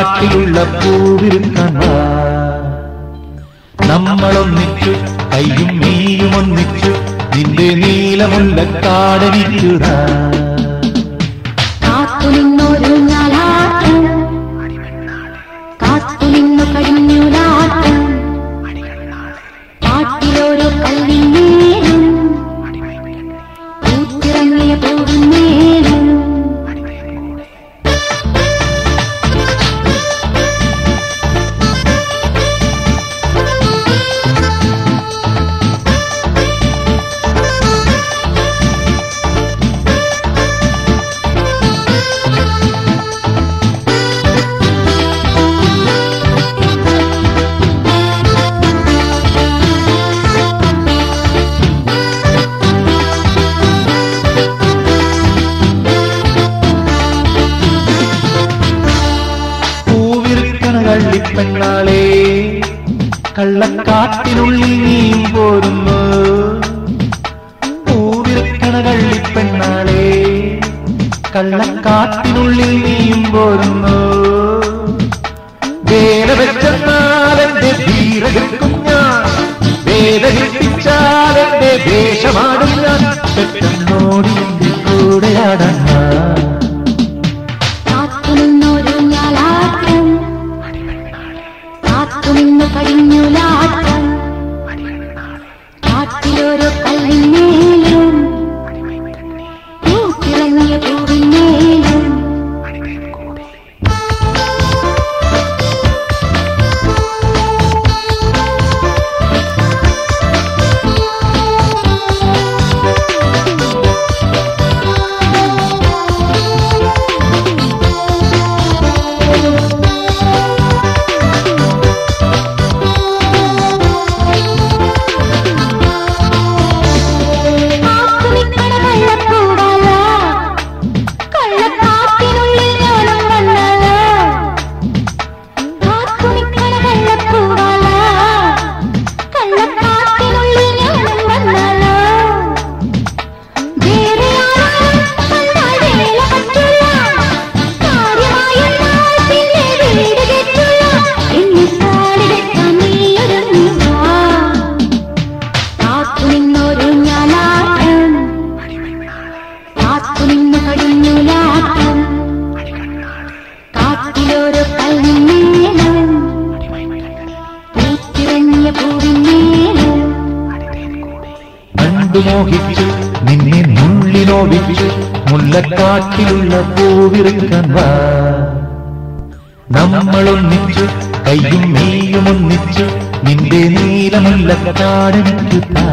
കാട്ടിലുള്ള പൂവിൽ വാ നമ്മളൊന്നിച്ചു കയ്യും നീയും ഒന്നിച്ചു നിന്റെ നീലമുള്ള കാടനിക്കുക കാത്തു നിന്നൊരു ഞാലാട്ടം കാത്തു നിന്നു കഴിഞ്ഞു നാട്ടം കാട്ടിലൊരു കല്ലിന്നേലും പൂത്തിറങ്ങിയ പൂവിന്നേലും കള്ളിപ്പെണ്ണാളെ കള്ളക്കാട്ടിനുള്ളിൽ നീ പോരുന്നു. പൂവിരുക്കണ കള്ളിപ്പെണ്ണാളെ കള്ളക്കാട്ടിനുള്ളിൽ നീയും പോരുന്നു. വേദവെച്ചെന്നാലെന്റെ ധീരകൾക്കും ഞാൻ. പെട്ടെന്നോടിയും വേഷമാടും ഞാൻ. പെട്ടെന്നോടി കാത്തു നിന്നു കഴിഞ്ഞു നാട്ടം പൂത്തിറങ്ങിയ കണ്ടു മോഹിച്ചു നിന്നെ നുള്ളിനോവിച്ചു മുല്ലക്കാട്ടിലുള്ള പൂവിറുക്കാൻ വാ. നമ്മളൊന്നിച്ചു കയ്യും നീയും ഒന്നിച്ചു നിന്റെ നീലമുള്ള കാടനിച്ചു താ.